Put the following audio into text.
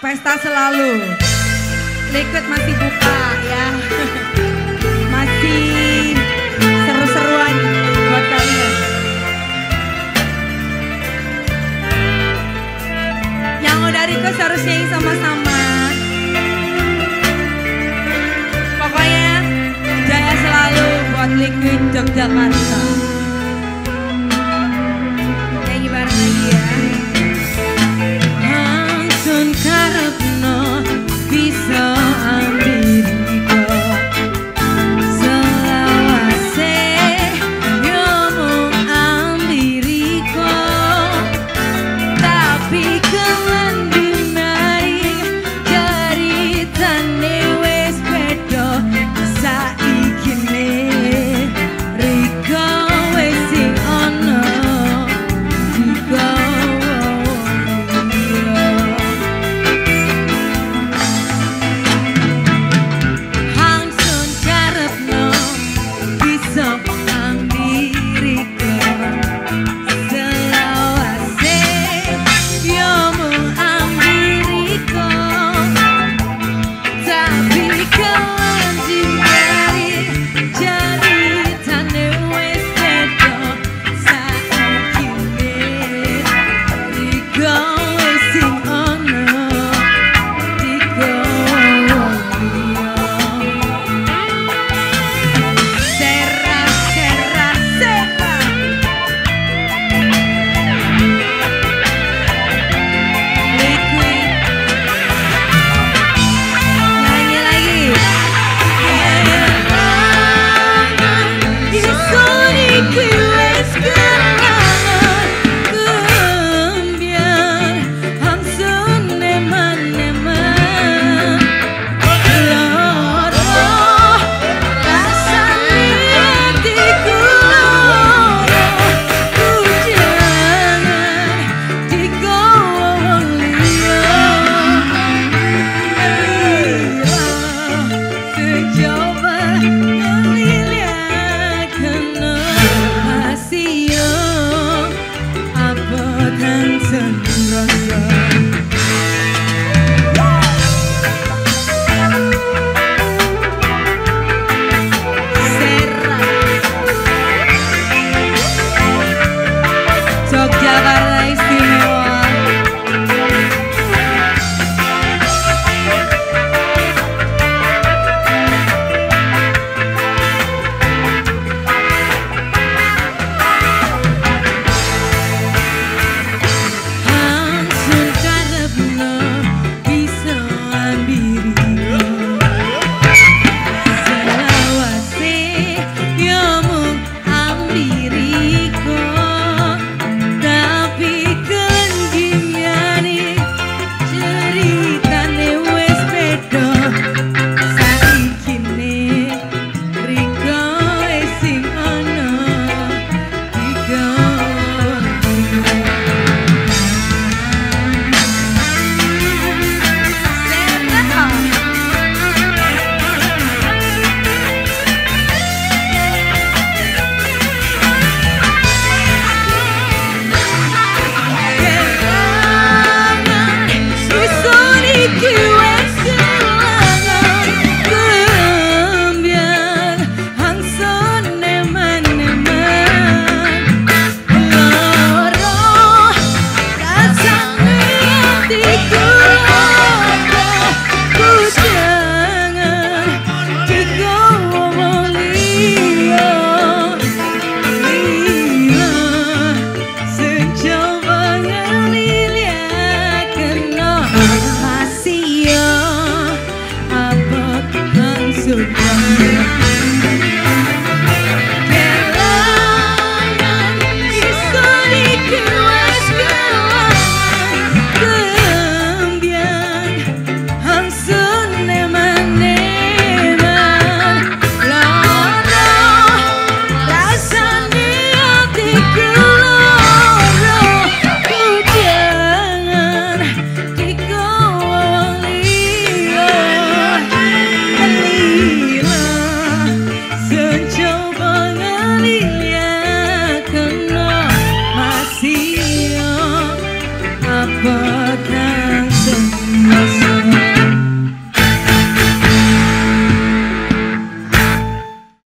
pesta selalu. Liquid masih buka ya. Masih seru-seruan buat kalian. Yang udah request harus nyanyi sama-sama. Pokoknya jaya selalu buat Liquid Yogyakarta. 就是专